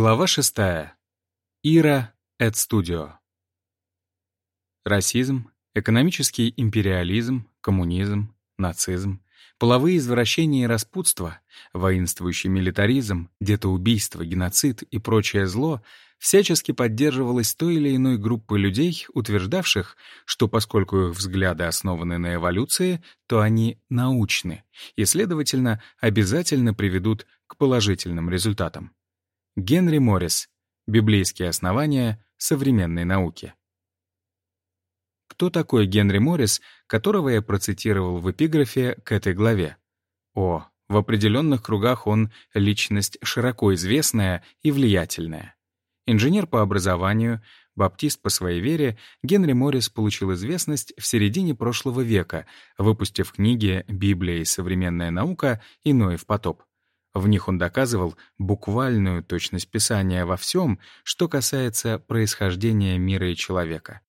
Глава 6. Ира Эд Студио. Расизм, экономический империализм, коммунизм, нацизм, половые извращения и распутство, воинствующий милитаризм, детоубийство, геноцид и прочее зло всячески поддерживалось той или иной группой людей, утверждавших, что поскольку их взгляды основаны на эволюции, то они научны и, следовательно, обязательно приведут к положительным результатам. Генри Моррис. Библейские основания современной науки. Кто такой Генри Моррис, которого я процитировал в эпиграфе к этой главе? О, в определенных кругах он — личность широко известная и влиятельная. Инженер по образованию, баптист по своей вере, Генри Моррис получил известность в середине прошлого века, выпустив книги «Библия и современная наука» и «Ноев потоп». В них он доказывал буквальную точность Писания во всем, что касается происхождения мира и человека.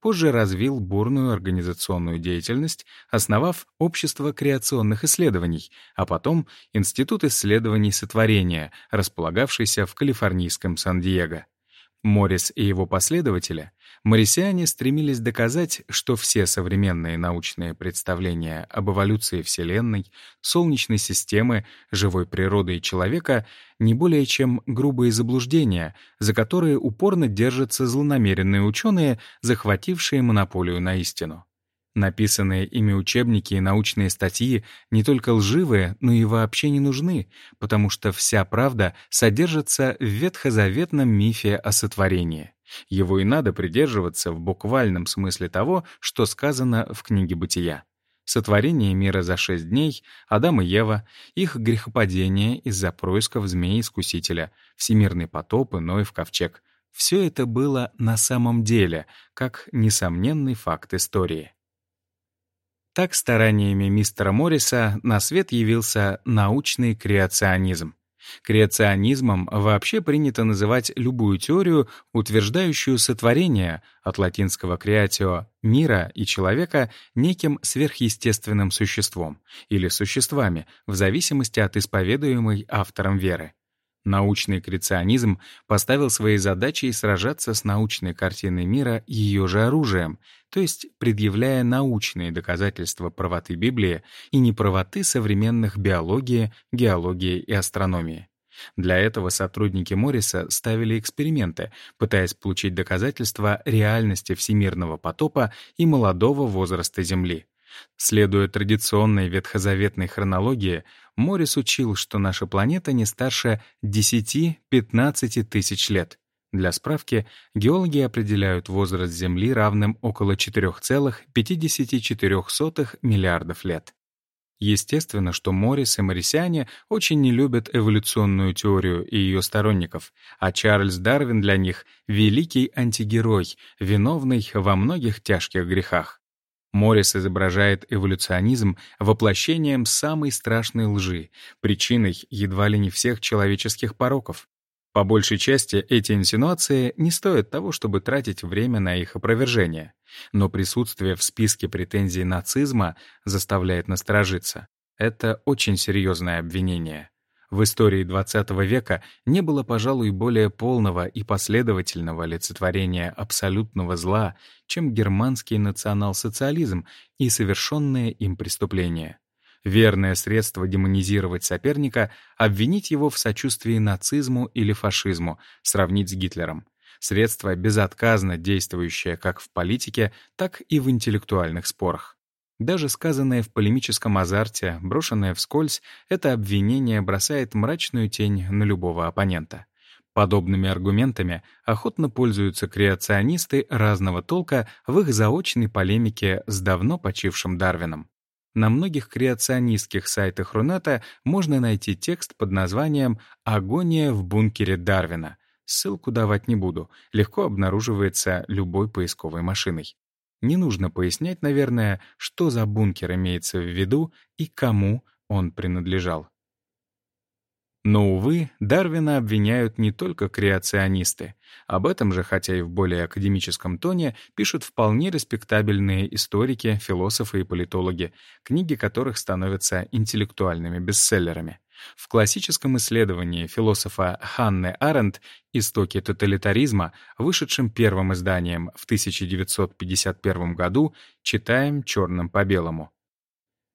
Позже развил бурную организационную деятельность, основав Общество креационных исследований, а потом Институт исследований сотворения, располагавшийся в калифорнийском Сан-Диего. Моррис и его последователи, моррисиане стремились доказать, что все современные научные представления об эволюции Вселенной, Солнечной системы, живой природы и человека не более чем грубые заблуждения, за которые упорно держатся злонамеренные ученые, захватившие монополию на истину. Написанные ими учебники и научные статьи не только лживые, но и вообще не нужны, потому что вся правда содержится в ветхозаветном мифе о сотворении. Его и надо придерживаться в буквальном смысле того, что сказано в книге «Бытия». Сотворение мира за шесть дней, Адам и Ева, их грехопадение из-за происков змеи-искусителя, всемирный потоп и Ноев ковчег — все это было на самом деле, как несомненный факт истории. Так стараниями мистера Морриса на свет явился научный креационизм. Креационизмом вообще принято называть любую теорию, утверждающую сотворение, от латинского «creatio» — мира и человека неким сверхъестественным существом или существами, в зависимости от исповедуемой автором веры. Научный креационизм поставил своей задачей сражаться с научной картиной мира ее же оружием, то есть предъявляя научные доказательства правоты Библии и неправоты современных биологии, геологии и астрономии. Для этого сотрудники Морриса ставили эксперименты, пытаясь получить доказательства реальности всемирного потопа и молодого возраста Земли. Следуя традиционной ветхозаветной хронологии, Моррис учил, что наша планета не старше 10-15 тысяч лет. Для справки, геологи определяют возраст Земли равным около 4,54 миллиардов лет. Естественно, что Моррис и Моррисиане очень не любят эволюционную теорию и ее сторонников, а Чарльз Дарвин для них — великий антигерой, виновный во многих тяжких грехах. Моррис изображает эволюционизм воплощением самой страшной лжи, причиной едва ли не всех человеческих пороков. По большей части эти инсинуации не стоят того, чтобы тратить время на их опровержение. Но присутствие в списке претензий нацизма заставляет насторожиться. Это очень серьезное обвинение. В истории XX века не было, пожалуй, более полного и последовательного олицетворения абсолютного зла, чем германский национал-социализм и совершенные им преступления. Верное средство демонизировать соперника — обвинить его в сочувствии нацизму или фашизму, сравнить с Гитлером. Средство безотказно действующее как в политике, так и в интеллектуальных спорах. Даже сказанное в полемическом азарте, брошенное вскользь, это обвинение бросает мрачную тень на любого оппонента. Подобными аргументами охотно пользуются креационисты разного толка в их заочной полемике с давно почившим Дарвином. На многих креационистских сайтах Рунета можно найти текст под названием «Агония в бункере Дарвина». Ссылку давать не буду, легко обнаруживается любой поисковой машиной. Не нужно пояснять, наверное, что за бункер имеется в виду и кому он принадлежал. Но, увы, Дарвина обвиняют не только креационисты. Об этом же, хотя и в более академическом тоне, пишут вполне респектабельные историки, философы и политологи, книги которых становятся интеллектуальными бестселлерами. В классическом исследовании философа Ханны Аренд «Истоки тоталитаризма», вышедшем первым изданием в 1951 году, читаем черным по белому.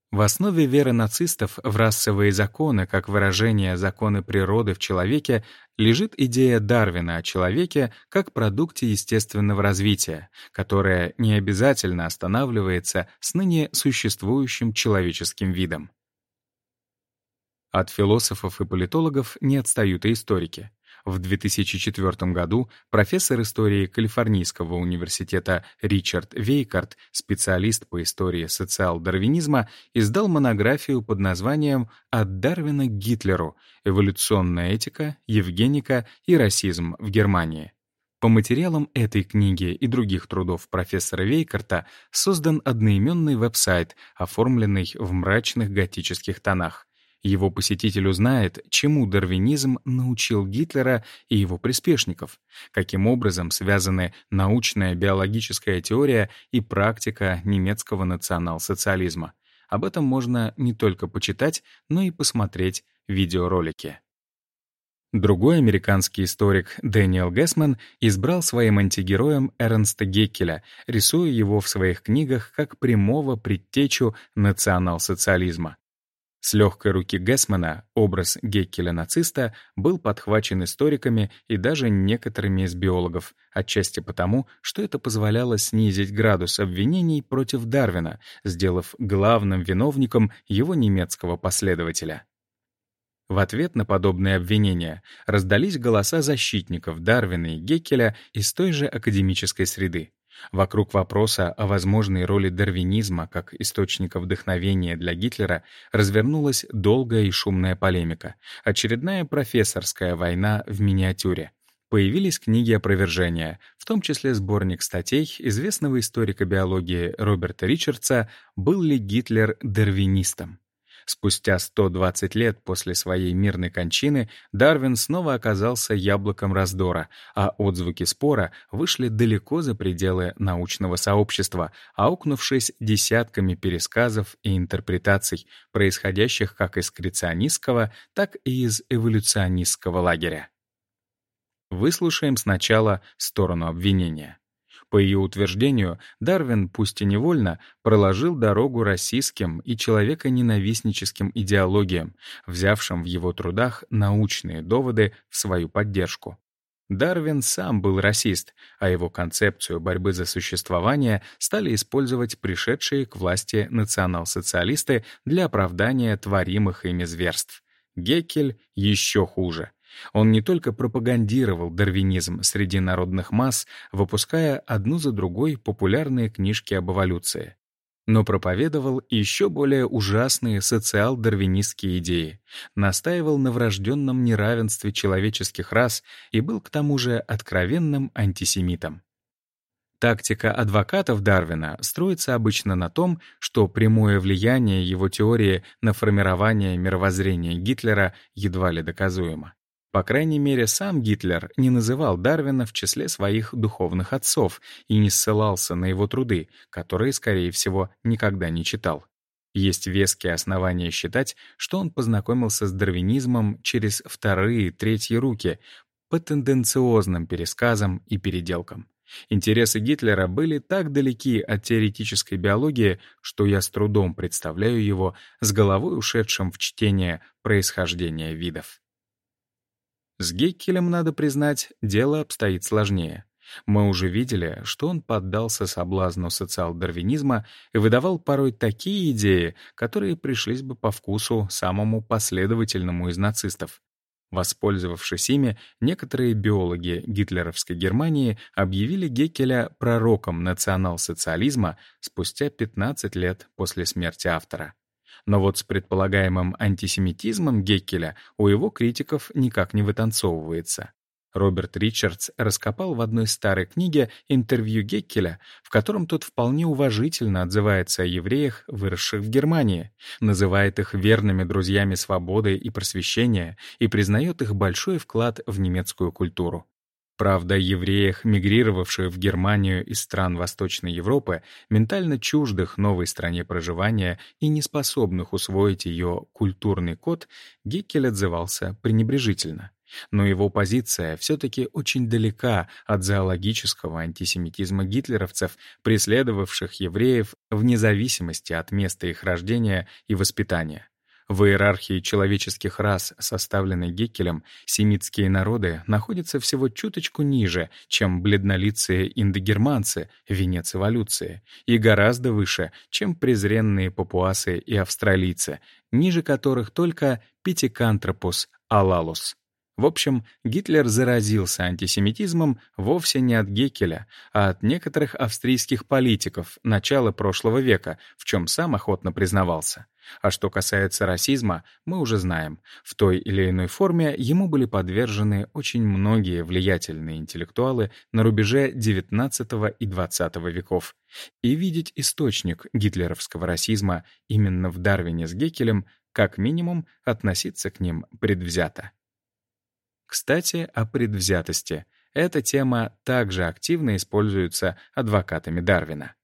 В основе веры нацистов в расовые законы, как выражение законы природы в человеке, лежит идея Дарвина о человеке как продукте естественного развития, которая не обязательно останавливается с ныне существующим человеческим видом. От философов и политологов не отстают и историки. В 2004 году профессор истории Калифорнийского университета Ричард Вейкарт, специалист по истории социал-дарвинизма, издал монографию под названием «От Дарвина к Гитлеру. Эволюционная этика, Евгеника и расизм в Германии». По материалам этой книги и других трудов профессора Вейкарта создан одноименный веб-сайт, оформленный в мрачных готических тонах. Его посетитель узнает, чему дарвинизм научил Гитлера и его приспешников, каким образом связаны научная биологическая теория и практика немецкого национал-социализма. Об этом можно не только почитать, но и посмотреть видеоролики. Другой американский историк Дэниел Гесман избрал своим антигероем Эрнста Геккеля, рисуя его в своих книгах как прямого предтечу национал-социализма. С легкой руки Гесмана образ Геккеля-нациста был подхвачен историками и даже некоторыми из биологов, отчасти потому, что это позволяло снизить градус обвинений против Дарвина, сделав главным виновником его немецкого последователя. В ответ на подобные обвинения раздались голоса защитников Дарвина и Геккеля из той же академической среды. Вокруг вопроса о возможной роли дарвинизма как источника вдохновения для Гитлера развернулась долгая и шумная полемика, очередная профессорская война в миниатюре. Появились книги опровержения, в том числе сборник статей известного историка биологии Роберта Ричардса «Был ли Гитлер дарвинистом?». Спустя 120 лет после своей мирной кончины Дарвин снова оказался яблоком раздора, а отзвуки спора вышли далеко за пределы научного сообщества, аукнувшись десятками пересказов и интерпретаций, происходящих как из креационистского, так и из эволюционистского лагеря. Выслушаем сначала сторону обвинения. По ее утверждению, Дарвин, пусть и невольно, проложил дорогу расистским и человеконенавистническим идеологиям, взявшим в его трудах научные доводы в свою поддержку. Дарвин сам был расист, а его концепцию борьбы за существование стали использовать пришедшие к власти национал-социалисты для оправдания творимых ими зверств. Геккель еще хуже. Он не только пропагандировал дарвинизм среди народных масс, выпуская одну за другой популярные книжки об эволюции, но проповедовал еще более ужасные социал-дарвинистские идеи, настаивал на врожденном неравенстве человеческих рас и был к тому же откровенным антисемитом. Тактика адвокатов Дарвина строится обычно на том, что прямое влияние его теории на формирование мировоззрения Гитлера едва ли доказуемо. По крайней мере, сам Гитлер не называл Дарвина в числе своих духовных отцов и не ссылался на его труды, которые, скорее всего, никогда не читал. Есть веские основания считать, что он познакомился с дарвинизмом через вторые, третьи руки, по тенденциозным пересказам и переделкам. Интересы Гитлера были так далеки от теоретической биологии, что я с трудом представляю его с головой ушедшим в чтение происхождения видов. С Геккелем, надо признать, дело обстоит сложнее. Мы уже видели, что он поддался соблазну социал-дарвинизма и выдавал порой такие идеи, которые пришлись бы по вкусу самому последовательному из нацистов. Воспользовавшись ими, некоторые биологи гитлеровской Германии объявили Геккеля пророком национал-социализма спустя 15 лет после смерти автора. Но вот с предполагаемым антисемитизмом Геккеля у его критиков никак не вытанцовывается. Роберт Ричардс раскопал в одной старой книге интервью Геккеля, в котором тот вполне уважительно отзывается о евреях, выросших в Германии, называет их верными друзьями свободы и просвещения и признает их большой вклад в немецкую культуру. Правда, евреях, мигрировавших в Германию из стран Восточной Европы, ментально чуждых новой стране проживания и неспособных усвоить ее культурный код, Геккель отзывался пренебрежительно. Но его позиция все-таки очень далека от зоологического антисемитизма гитлеровцев, преследовавших евреев вне зависимости от места их рождения и воспитания. В иерархии человеческих рас, составленной Геккелем, семитские народы находятся всего чуточку ниже, чем бледнолицые индогерманцы, венец эволюции, и гораздо выше, чем презренные папуасы и австралийцы, ниже которых только питикантропус алалус. В общем, Гитлер заразился антисемитизмом вовсе не от Геккеля, а от некоторых австрийских политиков начала прошлого века, в чем сам охотно признавался. А что касается расизма, мы уже знаем, в той или иной форме ему были подвержены очень многие влиятельные интеллектуалы на рубеже XIX и XX веков. И видеть источник гитлеровского расизма именно в Дарвине с Геккелем, как минимум, относиться к ним предвзято. Кстати, о предвзятости. Эта тема также активно используется адвокатами Дарвина.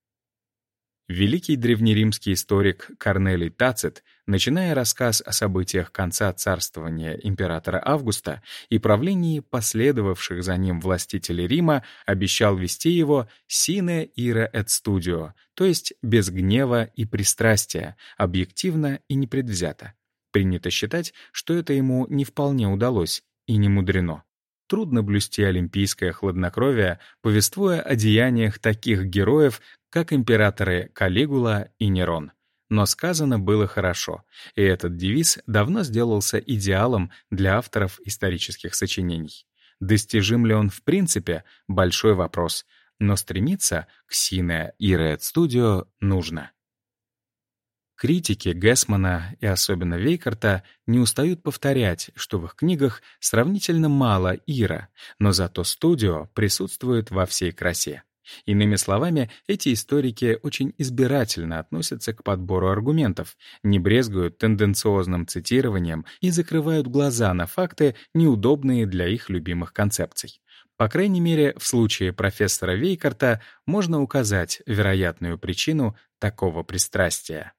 Великий древнеримский историк Корнелий Тацит, начиная рассказ о событиях конца царствования императора Августа и правлении последовавших за ним властителей Рима, обещал вести его «sine ira et studio», то есть без гнева и пристрастия, объективно и непредвзято. Принято считать, что это ему не вполне удалось, и не мудрено. Трудно блюсти олимпийское хладнокровие, повествуя о деяниях таких героев, как императоры Калигула и Нерон. Но сказано было хорошо, и этот девиз давно сделался идеалом для авторов исторических сочинений. Достижим ли он в принципе — большой вопрос, но стремиться к Сине и Red Studio нужно. Критики Гесмана и особенно Вейкарта не устают повторять, что в их книгах сравнительно мало Ира, но зато студио присутствует во всей красе. Иными словами, эти историки очень избирательно относятся к подбору аргументов, не брезгуют тенденциозным цитированием и закрывают глаза на факты, неудобные для их любимых концепций. По крайней мере, в случае профессора Вейкарта можно указать вероятную причину такого пристрастия.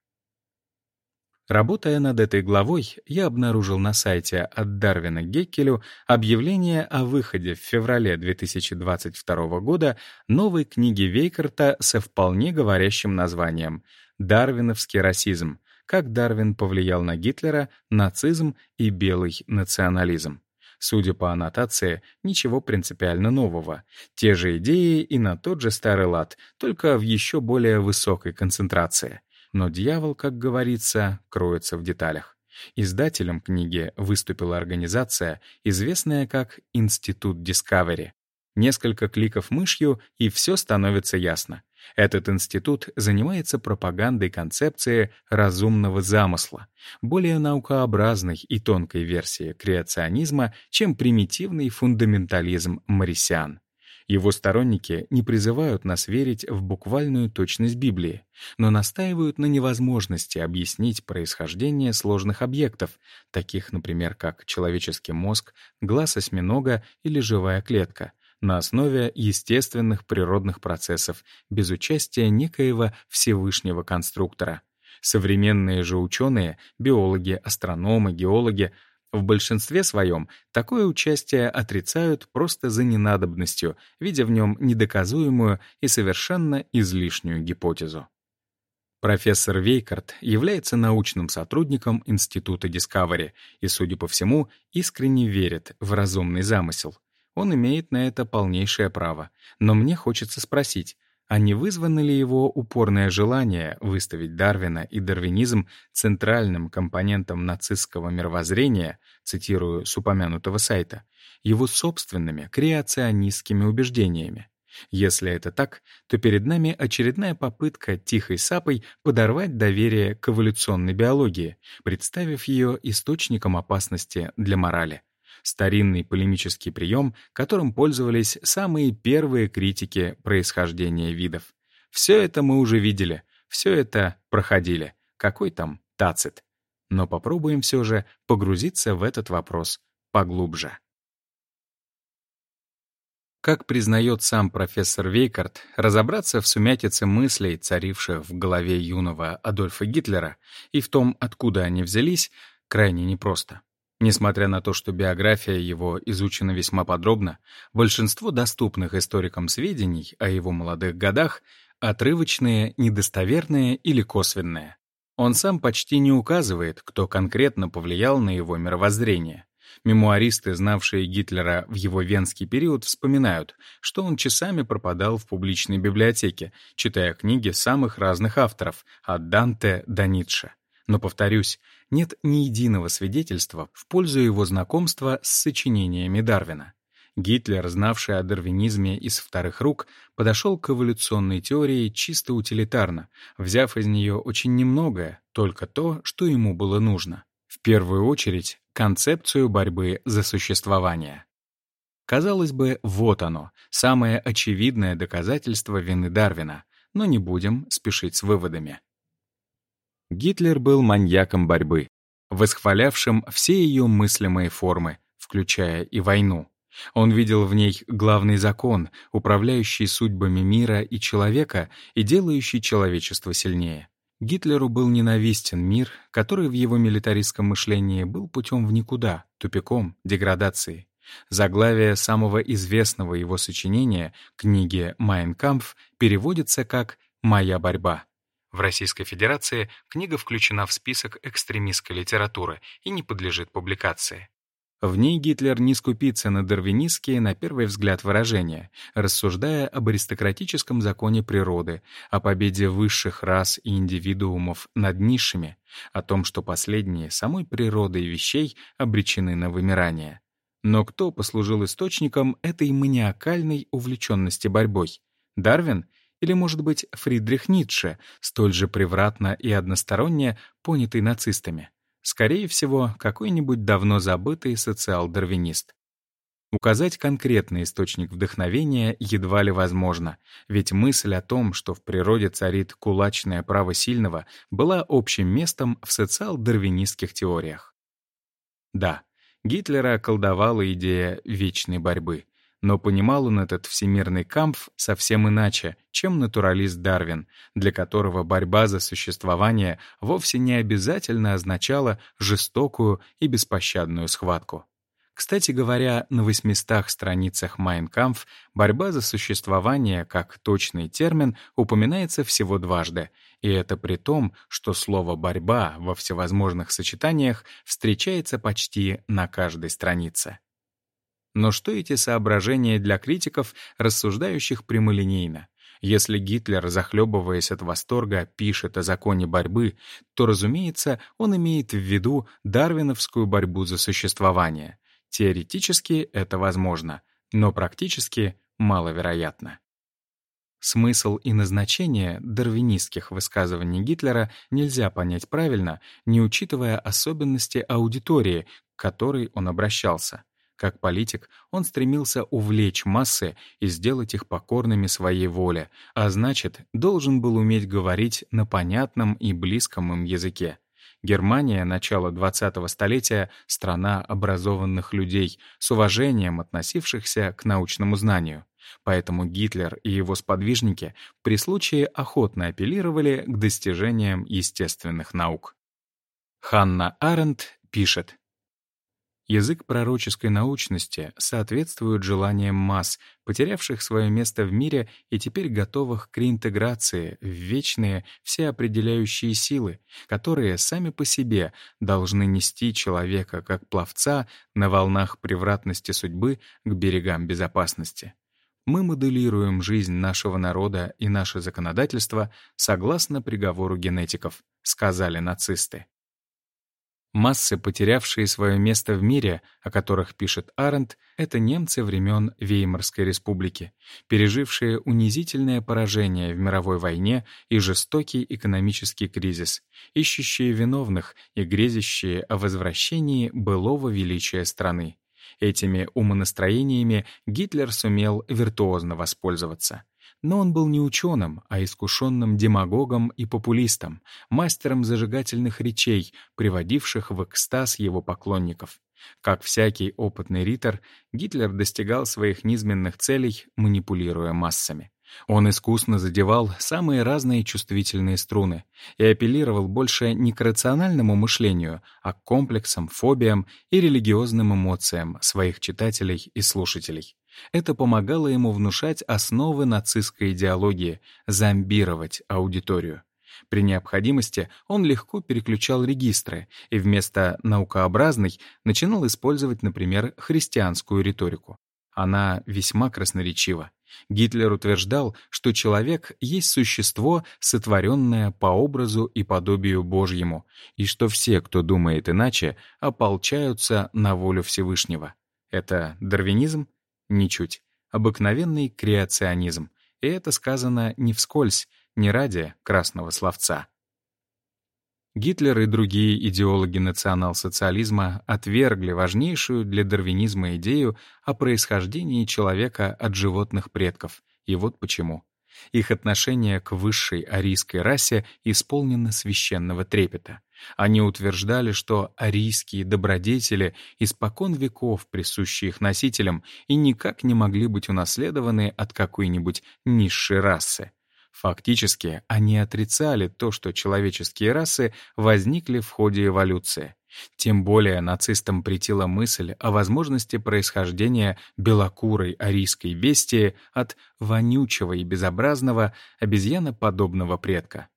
Работая над этой главой, я обнаружил на сайте от Дарвина Геккелю объявление о выходе в феврале 2022 года новой книги Вейкарта со вполне говорящим названием «Дарвиновский расизм. Как Дарвин повлиял на Гитлера, нацизм и белый национализм». Судя по аннотации, ничего принципиально нового. Те же идеи и на тот же старый лад, только в еще более высокой концентрации — но дьявол, как говорится, кроется в деталях. Издателем книги выступила организация, известная как Институт Discovery. Несколько кликов мышью, и все становится ясно. Этот институт занимается пропагандой концепции разумного замысла, более наукообразной и тонкой версии креационизма, чем примитивный фундаментализм марисиан. Его сторонники не призывают нас верить в буквальную точность Библии, но настаивают на невозможности объяснить происхождение сложных объектов, таких, например, как человеческий мозг, глаз осьминога или живая клетка, на основе естественных природных процессов без участия некоего Всевышнего конструктора. Современные же ученые, биологи, астрономы, геологи — в большинстве своем такое участие отрицают просто за ненадобностью, видя в нем недоказуемую и совершенно излишнюю гипотезу. Профессор Вейкарт является научным сотрудником Института Discovery и, судя по всему, искренне верит в разумный замысел. Он имеет на это полнейшее право. Но мне хочется спросить, а не вызвано ли его упорное желание выставить Дарвина и дарвинизм центральным компонентом нацистского мировоззрения, цитирую с упомянутого сайта, его собственными креационистскими убеждениями? Если это так, то перед нами очередная попытка тихой сапой подорвать доверие к эволюционной биологии, представив ее источником опасности для морали старинный полемический прием, которым пользовались самые первые критики происхождения видов. Все это мы уже видели, все это проходили. Какой там тацит? Но попробуем все же погрузиться в этот вопрос поглубже. Как признает сам профессор Вейкарт, разобраться в сумятице мыслей, царивших в голове юного Адольфа Гитлера, и в том, откуда они взялись, крайне непросто. Несмотря на то, что биография его изучена весьма подробно, большинство доступных историкам сведений о его молодых годах отрывочные, недостоверные или косвенные. Он сам почти не указывает, кто конкретно повлиял на его мировоззрение. Мемуаристы, знавшие Гитлера в его венский период, вспоминают, что он часами пропадал в публичной библиотеке, читая книги самых разных авторов, от Данте до Ницше. Но, повторюсь, нет ни единого свидетельства в пользу его знакомства с сочинениями Дарвина. Гитлер, знавший о дарвинизме из вторых рук, подошел к эволюционной теории чисто утилитарно, взяв из нее очень немногое, только то, что ему было нужно. В первую очередь, концепцию борьбы за существование. Казалось бы, вот оно, самое очевидное доказательство вины Дарвина, но не будем спешить с выводами. Гитлер был маньяком борьбы, восхвалявшим все ее мыслимые формы, включая и войну. Он видел в ней главный закон, управляющий судьбами мира и человека и делающий человечество сильнее. Гитлеру был ненавистен мир, который в его милитаристском мышлении был путем в никуда, тупиком, деградацией. Заглавие самого известного его сочинения, книги «Майн Кампф», переводится как «Моя борьба». В Российской Федерации книга включена в список экстремистской литературы и не подлежит публикации. В ней Гитлер не скупится на дарвинистские, на первый взгляд, выражения, рассуждая об аристократическом законе природы, о победе высших рас и индивидуумов над низшими, о том, что последние самой природой вещей обречены на вымирание. Но кто послужил источником этой маниакальной увлеченности борьбой? Дарвин или, может быть, Фридрих Ницше, столь же превратно и односторонне понятый нацистами? Скорее всего, какой-нибудь давно забытый социал-дарвинист. Указать конкретный источник вдохновения едва ли возможно, ведь мысль о том, что в природе царит кулачное право сильного, была общим местом в социал-дарвинистских теориях. Да, Гитлера околдовала идея вечной борьбы, но понимал он этот всемирный кампф совсем иначе, чем натуралист Дарвин, для которого борьба за существование вовсе не обязательно означала жестокую и беспощадную схватку. Кстати говоря, на 800 страницах «Майн Кампф» борьба за существование как точный термин упоминается всего дважды, и это при том, что слово «борьба» во всевозможных сочетаниях встречается почти на каждой странице. Но что эти соображения для критиков, рассуждающих прямолинейно? Если Гитлер, захлебываясь от восторга, пишет о законе борьбы, то, разумеется, он имеет в виду дарвиновскую борьбу за существование. Теоретически это возможно, но практически маловероятно. Смысл и назначение дарвинистских высказываний Гитлера нельзя понять правильно, не учитывая особенности аудитории, к которой он обращался. Как политик, он стремился увлечь массы и сделать их покорными своей воле, а значит, должен был уметь говорить на понятном и близком им языке. Германия начала 20-го столетия — страна образованных людей, с уважением относившихся к научному знанию. Поэтому Гитлер и его сподвижники при случае охотно апеллировали к достижениям естественных наук. Ханна Аренд пишет, Язык пророческой научности соответствует желаниям масс, потерявших свое место в мире и теперь готовых к реинтеграции в вечные всеопределяющие силы, которые сами по себе должны нести человека как пловца на волнах превратности судьбы к берегам безопасности. Мы моделируем жизнь нашего народа и наше законодательство согласно приговору генетиков, сказали нацисты. Массы, потерявшие свое место в мире, о которых пишет Арендт, это немцы времен Веймарской республики, пережившие унизительное поражение в мировой войне и жестокий экономический кризис, ищущие виновных и грезящие о возвращении былого величия страны. Этими умонастроениями Гитлер сумел виртуозно воспользоваться. Но он был не ученым, а искушенным демагогом и популистом, мастером зажигательных речей, приводивших в экстаз его поклонников. Как всякий опытный ритор, Гитлер достигал своих низменных целей, манипулируя массами. Он искусно задевал самые разные чувствительные струны и апеллировал больше не к рациональному мышлению, а к комплексам, фобиям и религиозным эмоциям своих читателей и слушателей. Это помогало ему внушать основы нацистской идеологии, зомбировать аудиторию. При необходимости он легко переключал регистры и вместо наукообразной начинал использовать, например, христианскую риторику. Она весьма красноречива. Гитлер утверждал, что человек есть существо, сотворенное по образу и подобию Божьему, и что все, кто думает иначе, ополчаются на волю Всевышнего. Это дарвинизм? Ничуть. Обыкновенный креационизм. И это сказано не вскользь, не ради красного словца. Гитлер и другие идеологи национал-социализма отвергли важнейшую для дарвинизма идею о происхождении человека от животных предков. И вот почему. Их отношение к высшей арийской расе исполнено священного трепета. Они утверждали, что арийские добродетели испокон веков присущи их носителям и никак не могли быть унаследованы от какой-нибудь низшей расы. Фактически, они отрицали то, что человеческие расы возникли в ходе эволюции. Тем более нацистам претила мысль о возможности происхождения белокурой арийской бестии от вонючего и безобразного обезьяноподобного предка.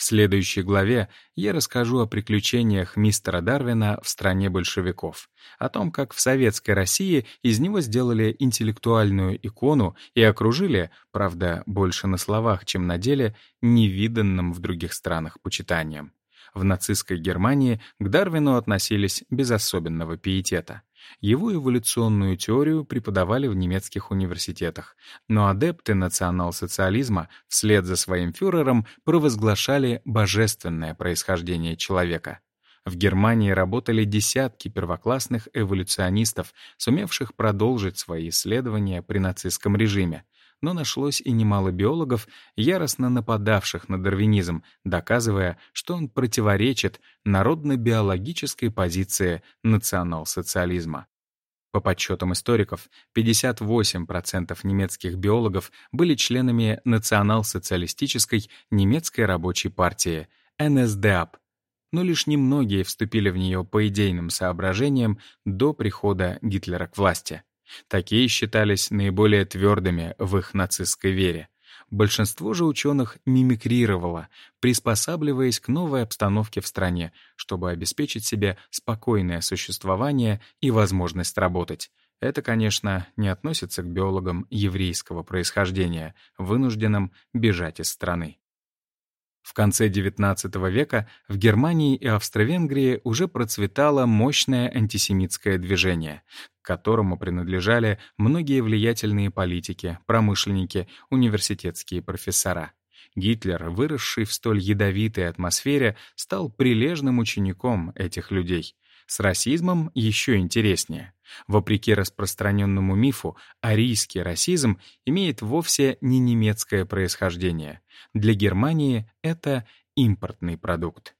В следующей главе я расскажу о приключениях мистера Дарвина в стране большевиков, о том, как в советской России из него сделали интеллектуальную икону и окружили, правда, больше на словах, чем на деле, невиданным в других странах почитанием. В нацистской Германии к Дарвину относились без особенного пиетета. Его эволюционную теорию преподавали в немецких университетах, но адепты национал-социализма вслед за своим фюрером провозглашали божественное происхождение человека. В Германии работали десятки первоклассных эволюционистов, сумевших продолжить свои исследования при нацистском режиме но нашлось и немало биологов, яростно нападавших на дарвинизм, доказывая, что он противоречит народно-биологической позиции национал-социализма. По подсчетам историков, 58% немецких биологов были членами национал-социалистической немецкой рабочей партии НСДАП, но лишь немногие вступили в нее по идейным соображениям до прихода Гитлера к власти. Такие считались наиболее твердыми в их нацистской вере. Большинство же ученых мимикрировало, приспосабливаясь к новой обстановке в стране, чтобы обеспечить себе спокойное существование и возможность работать. Это, конечно, не относится к биологам еврейского происхождения, вынужденным бежать из страны. В конце XIX века в Германии и Австро-Венгрии уже процветало мощное антисемитское движение, к которому принадлежали многие влиятельные политики, промышленники, университетские профессора. Гитлер, выросший в столь ядовитой атмосфере, стал прилежным учеником этих людей. С расизмом еще интереснее. Вопреки распространенному мифу, арийский расизм имеет вовсе не немецкое происхождение. Для Германии это импортный продукт.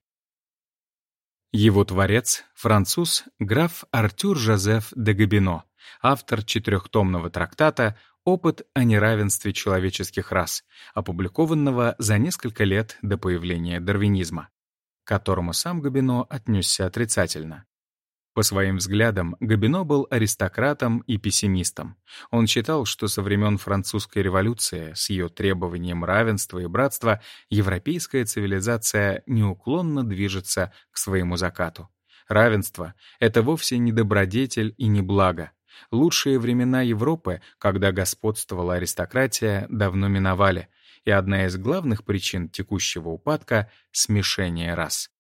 Его творец — француз граф Артюр Жозеф де Габино, автор четырехтомного трактата «Опыт о неравенстве человеческих рас», опубликованного за несколько лет до появления дарвинизма, к которому сам Габино отнесся отрицательно. По своим взглядам, Габино был аристократом и пессимистом. Он считал, что со времен французской революции с ее требованием равенства и братства европейская цивилизация неуклонно движется к своему закату. Равенство — это вовсе не добродетель и не благо. Лучшие времена Европы, когда господствовала аристократия, давно миновали, и одна из главных причин текущего упадка — смешение рас.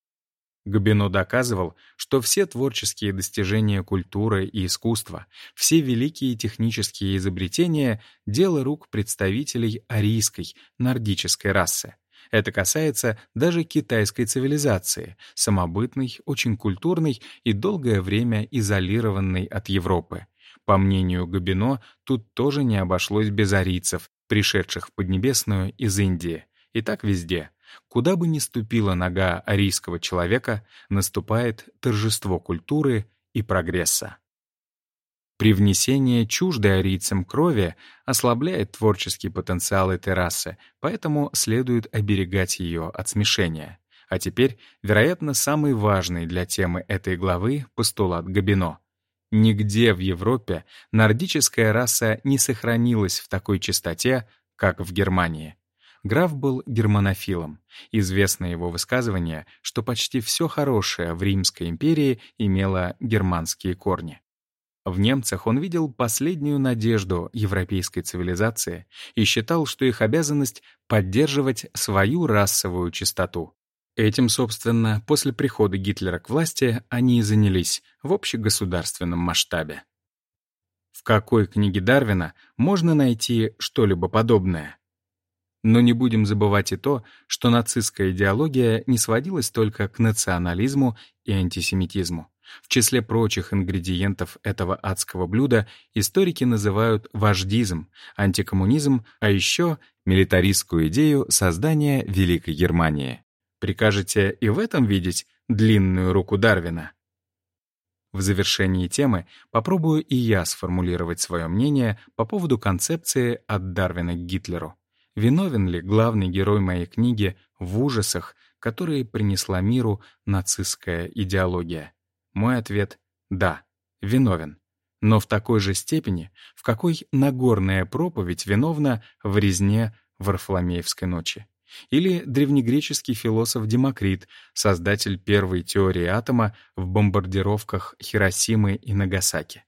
Габино доказывал, что все творческие достижения культуры и искусства, все великие технические изобретения — дело рук представителей арийской, нордической расы. Это касается даже китайской цивилизации, самобытной, очень культурной и долгое время изолированной от Европы. По мнению Габино, тут тоже не обошлось без арийцев, пришедших в Поднебесную из Индии. И так везде — Куда бы ни ступила нога арийского человека, наступает торжество культуры и прогресса. Привнесение чуждой арийцам крови ослабляет творческий потенциал этой расы, поэтому следует оберегать ее от смешения. А теперь, вероятно, самый важный для темы этой главы постулат Габино. Нигде в Европе нордическая раса не сохранилась в такой чистоте, как в Германии. Граф был германофилом. Известно его высказывание, что почти все хорошее в Римской империи имело германские корни. В немцах он видел последнюю надежду европейской цивилизации и считал, что их обязанность — поддерживать свою расовую чистоту. Этим, собственно, после прихода Гитлера к власти они и занялись в общегосударственном масштабе. В какой книге Дарвина можно найти что-либо подобное? Но не будем забывать и то, что нацистская идеология не сводилась только к национализму и антисемитизму. В числе прочих ингредиентов этого адского блюда историки называют вождизм, антикоммунизм, а еще милитаристскую идею создания Великой Германии. Прикажете и в этом видеть длинную руку Дарвина? В завершении темы попробую и я сформулировать свое мнение по поводу концепции от Дарвина к Гитлеру. Виновен ли главный герой моей книги в ужасах, которые принесла миру нацистская идеология? Мой ответ — да, виновен. Но в такой же степени, в какой Нагорная проповедь виновна в резне Варфоломеевской ночи. Или древнегреческий философ Демокрит, создатель первой теории атома в бомбардировках Хиросимы и Нагасаки.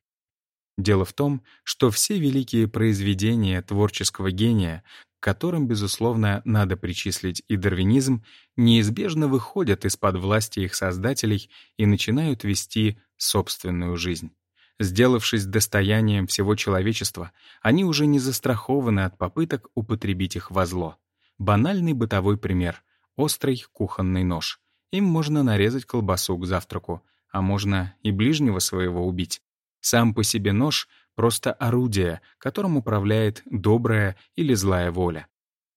Дело в том, что все великие произведения творческого гения, которым, безусловно, надо причислить и дарвинизм, неизбежно выходят из-под власти их создателей и начинают вести собственную жизнь. Сделавшись достоянием всего человечества, они уже не застрахованы от попыток употребить их во зло. Банальный бытовой пример — острый кухонный нож. Им можно нарезать колбасу к завтраку, а можно и ближнего своего убить. Сам по себе нож — просто орудие, которым управляет добрая или злая воля.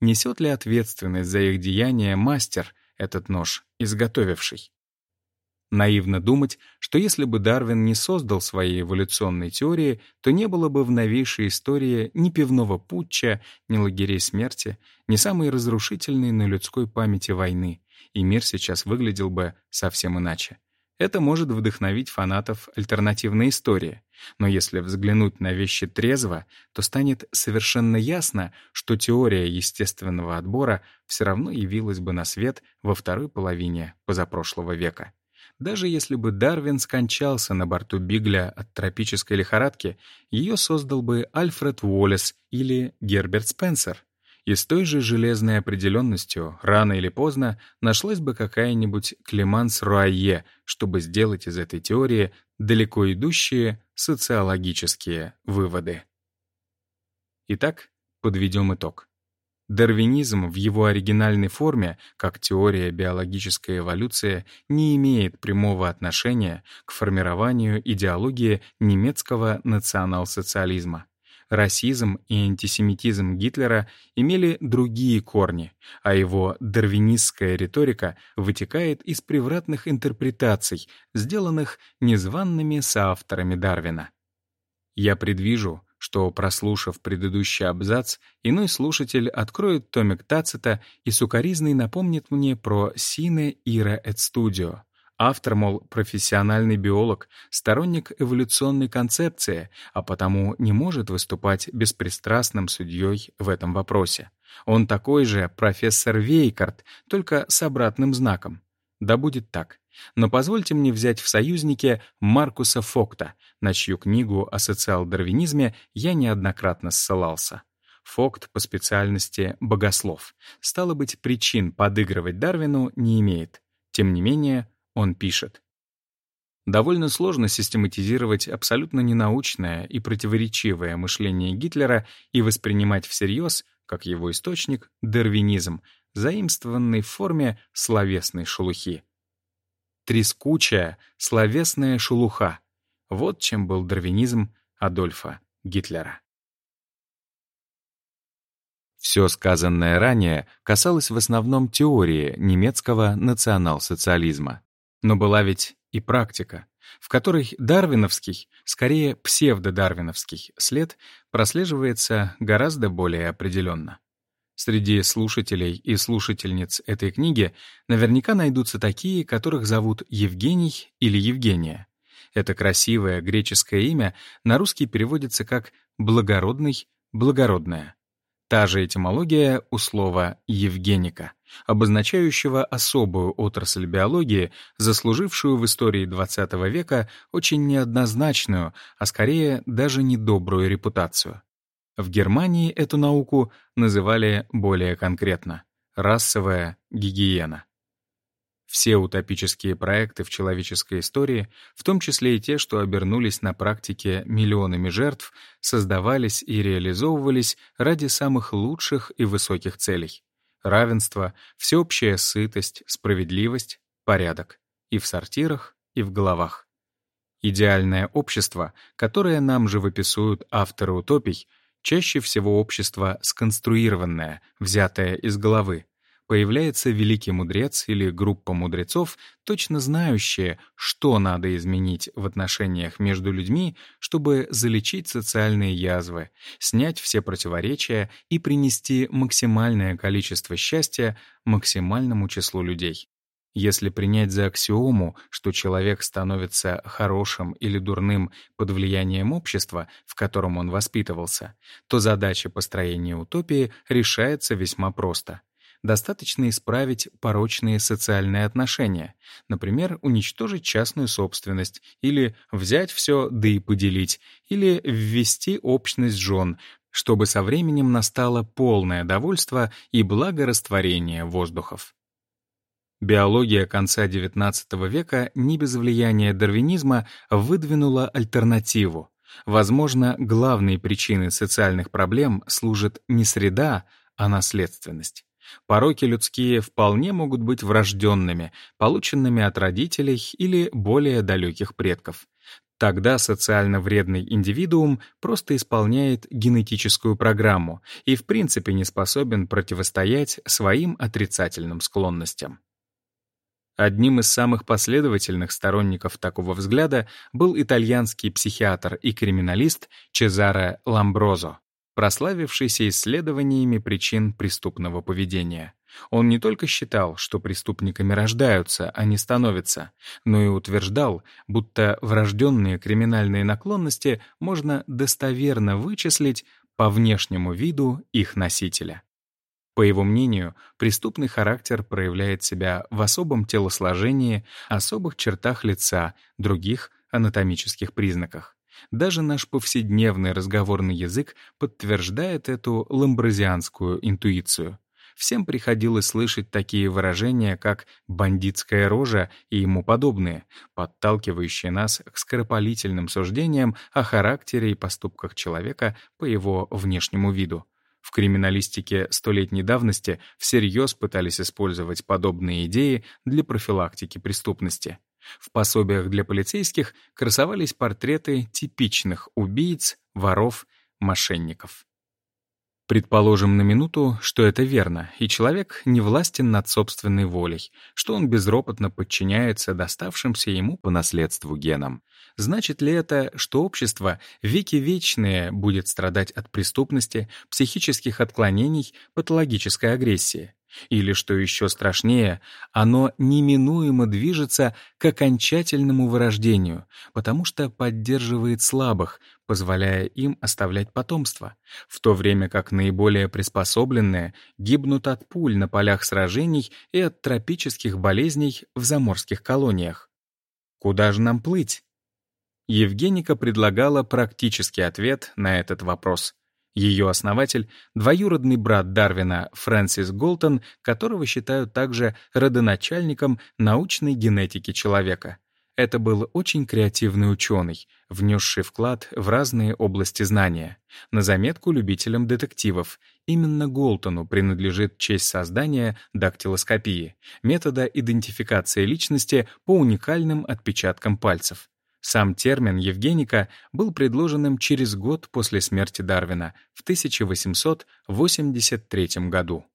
Несет ли ответственность за их деяния мастер, этот нож, изготовивший? Наивно думать, что если бы Дарвин не создал своей эволюционной теории, то не было бы в новейшей истории ни пивного путча, ни лагерей смерти, ни самой разрушительной на людской памяти войны, и мир сейчас выглядел бы совсем иначе. Это может вдохновить фанатов альтернативной истории. Но если взглянуть на вещи трезво, то станет совершенно ясно, что теория естественного отбора все равно явилась бы на свет во второй половине позапрошлого века. Даже если бы Дарвин скончался на борту Бигля от тропической лихорадки, ее создал бы Альфред Уоллес или Герберт Спенсер. И с той же железной определенностью, рано или поздно, нашлась бы какая-нибудь Клеманс Руайе, чтобы сделать из этой теории далеко идущие социологические выводы. Итак, подведем итог. Дарвинизм в его оригинальной форме, как теория биологической эволюции, не имеет прямого отношения к формированию идеологии немецкого национал-социализма расизм и антисемитизм Гитлера имели другие корни, а его дарвинистская риторика вытекает из превратных интерпретаций, сделанных незваными соавторами Дарвина. Я предвижу, что, прослушав предыдущий абзац, иной слушатель откроет томик Тацита и сукаризный напомнит мне про «Сине Ира et Studio», Автор, мол, профессиональный биолог, сторонник эволюционной концепции, а потому не может выступать беспристрастным судьей в этом вопросе. Он такой же профессор Вейкарт, только с обратным знаком. Да будет так. Но позвольте мне взять в союзники Маркуса Фокта, на чью книгу о социал-дарвинизме я неоднократно ссылался. Фокт по специальности богослов. Стало быть, причин подыгрывать Дарвину не имеет. Тем не менее, он пишет. Довольно сложно систематизировать абсолютно ненаучное и противоречивое мышление Гитлера и воспринимать всерьез, как его источник, дарвинизм, заимствованный в форме словесной шелухи. Трескучая словесная шелуха — вот чем был дарвинизм Адольфа Гитлера. Все сказанное ранее касалось в основном теории немецкого национал-социализма. Но была ведь и практика. в которой дарвиновский, скорее псевдодарвиновский след прослеживается гораздо более определенно. Среди слушателей и слушательниц этой книги наверняка найдутся такие, которых зовут Евгений или Евгения. Это красивое греческое имя на русский переводится как «благородный», «благородная». Та же этимология у слова «евгеника», обозначающего особую отрасль биологии, заслужившую в истории XX века очень неоднозначную, а скорее даже недобрую репутацию. В Германии эту науку называли более конкретно — расовая гигиена. Все утопические проекты в человеческой истории, в том числе и те, что обернулись на практике миллионами жертв, создавались и реализовывались ради самых лучших и высоких целей — равенство, всеобщая сытость, справедливость, порядок — и в сортирах, и в головах. Идеальное общество, которое нам живописуют авторы утопий, чаще всего общество сконструированное, взятое из головы, появляется великий мудрец или группа мудрецов, точно знающие, что надо изменить в отношениях между людьми, чтобы залечить социальные язвы, снять все противоречия и принести максимальное количество счастья максимальному числу людей. Если принять за аксиому, что человек становится хорошим или дурным под влиянием общества, в котором он воспитывался, то задача построения утопии решается весьма просто — достаточно исправить порочные социальные отношения, например, уничтожить частную собственность, или взять все да и поделить, или ввести общность жен, чтобы со временем настало полное довольство и благорастворение воздухов. Биология конца XIX века не без влияния дарвинизма выдвинула альтернативу. Возможно, главной причиной социальных проблем служит не среда, а наследственность. Пороки людские вполне могут быть врожденными, полученными от родителей или более далеких предков. Тогда социально вредный индивидуум просто исполняет генетическую программу и в принципе не способен противостоять своим отрицательным склонностям. Одним из самых последовательных сторонников такого взгляда был итальянский психиатр и криминалист Чезаре Ламброзо прославившийся исследованиями причин преступного поведения. Он не только считал, что преступниками рождаются, а не становятся, но и утверждал, будто врожденные криминальные наклонности можно достоверно вычислить по внешнему виду их носителя. По его мнению, преступный характер проявляет себя в особом телосложении, особых чертах лица, других анатомических признаках. Даже наш повседневный разговорный язык подтверждает эту ламбразианскую интуицию. Всем приходилось слышать такие выражения, как «бандитская рожа» и ему подобные, подталкивающие нас к скоропалительным суждениям о характере и поступках человека по его внешнему виду. В криминалистике столетней давности всерьез пытались использовать подобные идеи для профилактики преступности. В пособиях для полицейских красовались портреты типичных убийц, воров, мошенников. Предположим на минуту, что это верно, и человек не властен над собственной волей, что он безропотно подчиняется доставшимся ему по наследству генам. Значит ли это, что общество веки вечные будет страдать от преступности, психических отклонений, патологической агрессии? Или, что еще страшнее, оно неминуемо движется к окончательному вырождению, потому что поддерживает слабых, позволяя им оставлять потомство, в то время как наиболее приспособленные гибнут от пуль на полях сражений и от тропических болезней в заморских колониях. Куда же нам плыть? Евгеника предлагала практический ответ на этот вопрос — ее основатель — двоюродный брат Дарвина Фрэнсис Голтон, которого считают также родоначальником научной генетики человека. Это был очень креативный ученый, внесший вклад в разные области знания. На заметку любителям детективов. Именно Голтону принадлежит честь создания дактилоскопии, метода идентификации личности по уникальным отпечаткам пальцев. Сам термин «евгеника» был предложен им через год после смерти Дарвина в 1883 году.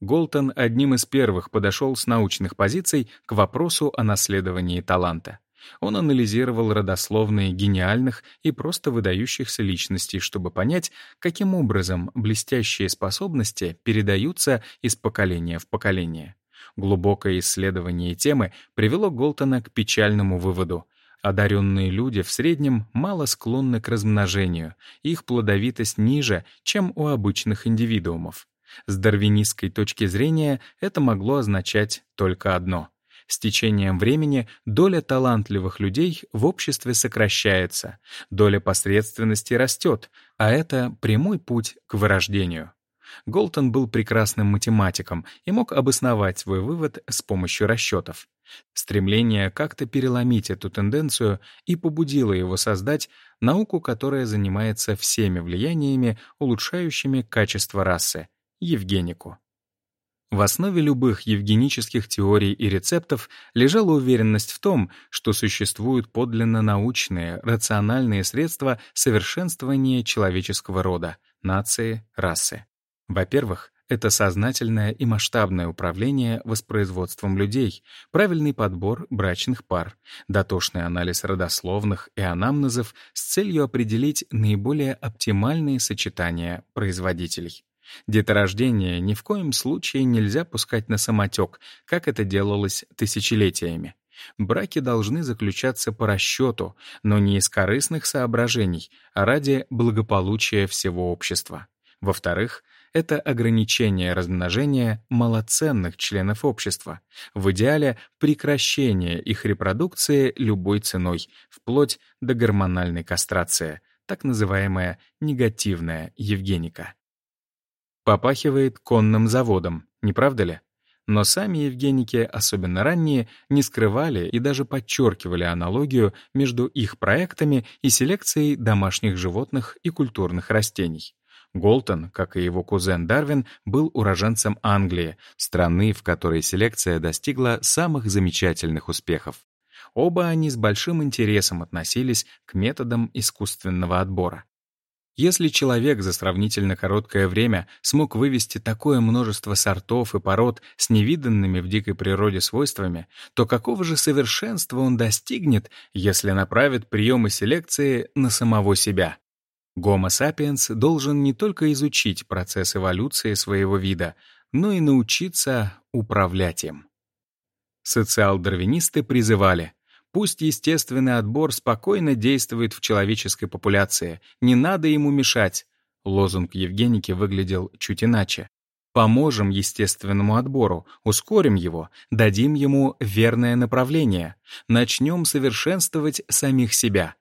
Голтон одним из первых подошел с научных позиций к вопросу о наследовании таланта. Он анализировал родословные гениальных и просто выдающихся личностей, чтобы понять, каким образом блестящие способности передаются из поколения в поколение. Глубокое исследование темы привело Голтона к печальному выводу. Одаренные люди в среднем мало склонны к размножению, их плодовитость ниже, чем у обычных индивидуумов. С дарвинистской точки зрения это могло означать только одно — с течением времени доля талантливых людей в обществе сокращается, доля посредственности растет, а это прямой путь к вырождению. Голтон был прекрасным математиком и мог обосновать свой вывод с помощью расчетов. Стремление как-то переломить эту тенденцию и побудило его создать науку, которая занимается всеми влияниями, улучшающими качество расы — Евгенику. В основе любых евгенических теорий и рецептов лежала уверенность в том, что существуют подлинно научные, рациональные средства совершенствования человеческого рода, нации, расы. Во-первых, это сознательное и масштабное управление воспроизводством людей, правильный подбор брачных пар, дотошный анализ родословных и анамнезов с целью определить наиболее оптимальные сочетания производителей. Деторождение ни в коем случае нельзя пускать на самотек, как это делалось тысячелетиями. Браки должны заключаться по расчету, но не из корыстных соображений, а ради благополучия всего общества. Во-вторых, это ограничение размножения малоценных членов общества, в идеале прекращение их репродукции любой ценой, вплоть до гормональной кастрации, так называемая негативная евгеника. Попахивает конным заводом, не правда ли? Но сами Евгеники, особенно ранние, не скрывали и даже подчеркивали аналогию между их проектами и селекцией домашних животных и культурных растений. Голтон, как и его кузен Дарвин, был уроженцем Англии, страны, в которой селекция достигла самых замечательных успехов. Оба они с большим интересом относились к методам искусственного отбора. Если человек за сравнительно короткое время смог вывести такое множество сортов и пород с невиданными в дикой природе свойствами, то какого же совершенства он достигнет, если направит приемы селекции на самого себя? Гомо сапиенс должен не только изучить процесс эволюции своего вида, но и научиться управлять им. Социал-дарвинисты призывали Пусть естественный отбор спокойно действует в человеческой популяции, не надо ему мешать. Лозунг Евгеники выглядел чуть иначе. Поможем естественному отбору, ускорим его, дадим ему верное направление, начнем совершенствовать самих себя.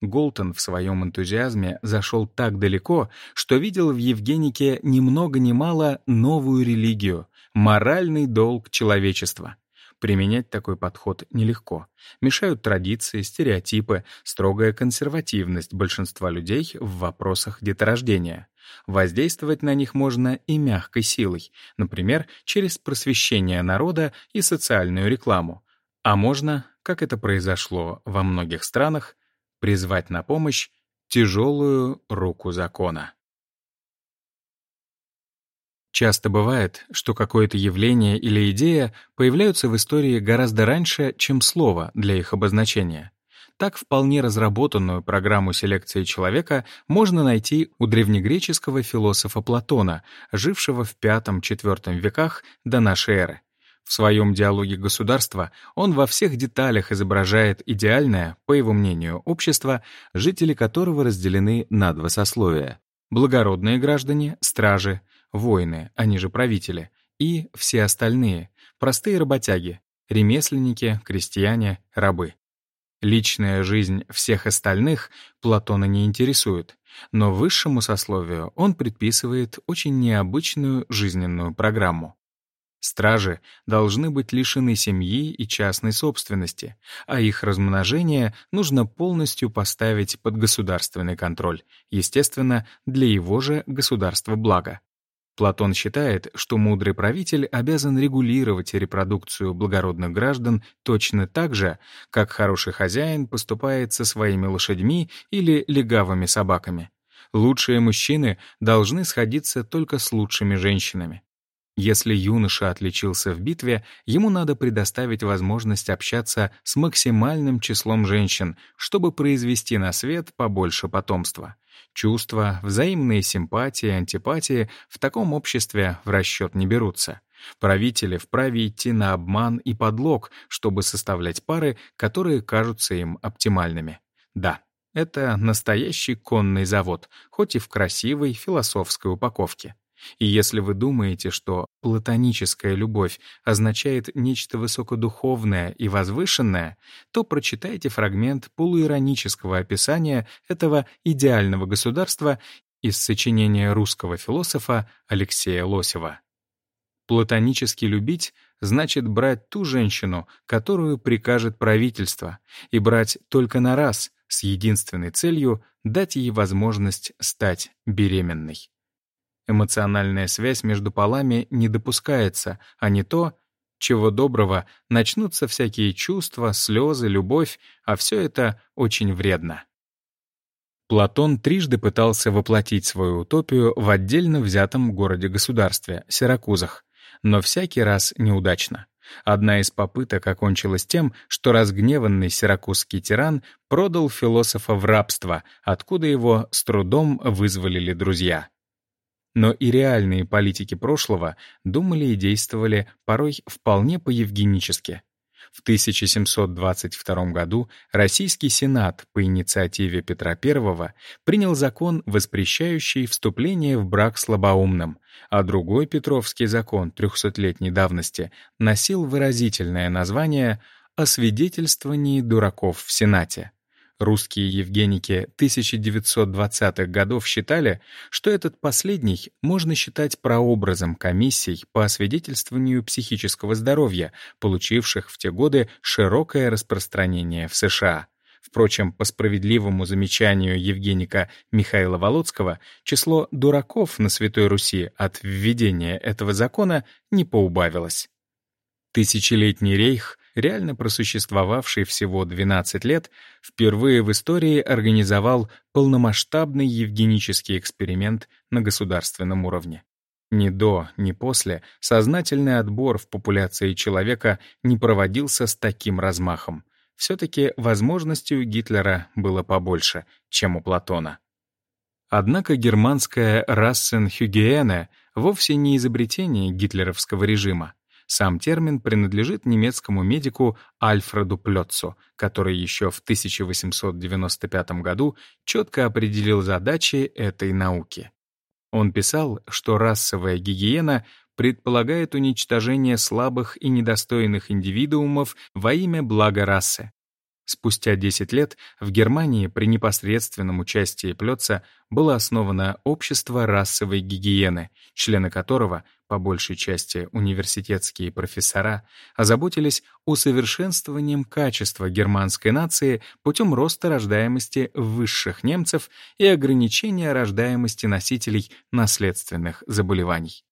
Голтон в своем энтузиазме зашел так далеко, что видел в Евгенике ни много ни мало новую религию, моральный долг человечества. Применять такой подход нелегко. Мешают традиции, стереотипы, строгая консервативность большинства людей в вопросах деторождения. Воздействовать на них можно и мягкой силой, например, через просвещение народа и социальную рекламу. А можно, как это произошло во многих странах, призвать на помощь тяжелую руку закона. Часто бывает, что какое-то явление или идея появляются в истории гораздо раньше, чем слово для их обозначения. Так вполне разработанную программу селекции человека можно найти у древнегреческого философа Платона, жившего в V-IV веках до нашей эры. В своем диалоге государства он во всех деталях изображает идеальное, по его мнению, общество, жители которого разделены на два сословия. Благородные граждане, стражи, воины, они же правители, и все остальные, простые работяги, ремесленники, крестьяне, рабы. Личная жизнь всех остальных Платона не интересует, но высшему сословию он предписывает очень необычную жизненную программу. Стражи должны быть лишены семьи и частной собственности, а их размножение нужно полностью поставить под государственный контроль, естественно, для его же государства блага. Платон считает, что мудрый правитель обязан регулировать репродукцию благородных граждан точно так же, как хороший хозяин поступает со своими лошадьми или легавыми собаками. Лучшие мужчины должны сходиться только с лучшими женщинами. Если юноша отличился в битве, ему надо предоставить возможность общаться с максимальным числом женщин, чтобы произвести на свет побольше потомства. Чувства, взаимные симпатии, антипатии в таком обществе в расчет не берутся. Правители вправе идти на обман и подлог, чтобы составлять пары, которые кажутся им оптимальными. Да, это настоящий конный завод, хоть и в красивой философской упаковке. И если вы думаете, что платоническая любовь означает нечто высокодуховное и возвышенное, то прочитайте фрагмент полуиронического описания этого идеального государства из сочинения русского философа Алексея Лосева. Платонически любить значит брать ту женщину, которую прикажет правительство, и брать только на раз, с единственной целью дать ей возможность стать беременной. Эмоциональная связь между полами не допускается, а не то, чего доброго, начнутся всякие чувства, слезы, любовь, а все это очень вредно. Платон трижды пытался воплотить свою утопию в отдельно взятом городе-государстве — Сиракузах, но всякий раз неудачно. Одна из попыток окончилась тем, что разгневанный сиракузский тиран продал философа в рабство, откуда его с трудом вызволили друзья. Но и реальные политики прошлого думали и действовали порой вполне по-евгенически. В 1722 году Российский Сенат по инициативе Петра I принял закон, воспрещающий вступление в брак слабоумным, а другой Петровский закон 300-летней давности носил выразительное название «О свидетельствовании дураков в Сенате». Русские евгеники 1920-х годов считали, что этот последний можно считать прообразом комиссий по освидетельствованию психического здоровья, получивших в те годы широкое распространение в США. Впрочем, по справедливому замечанию Евгеника Михаила Володского, число дураков на Святой Руси от введения этого закона не поубавилось. Тысячелетний рейх реально просуществовавший всего 12 лет, впервые в истории организовал полномасштабный евгенический эксперимент на государственном уровне. Ни до, ни после сознательный отбор в популяции человека не проводился с таким размахом. Все-таки возможностей у Гитлера было побольше, чем у Платона. Однако германская «Рассенхюгиене» вовсе не изобретение гитлеровского режима. Сам термин принадлежит немецкому медику Альфреду Плёцу, который еще в 1895 году четко определил задачи этой науки. Он писал, что расовая гигиена предполагает уничтожение слабых и недостойных индивидуумов во имя блага расы. Спустя 10 лет в Германии при непосредственном участии Плёца было основано общество расовой гигиены, члены которого по большей части университетские профессора, озаботились усовершенствованием качества германской нации путем роста рождаемости высших немцев и ограничения рождаемости носителей наследственных заболеваний.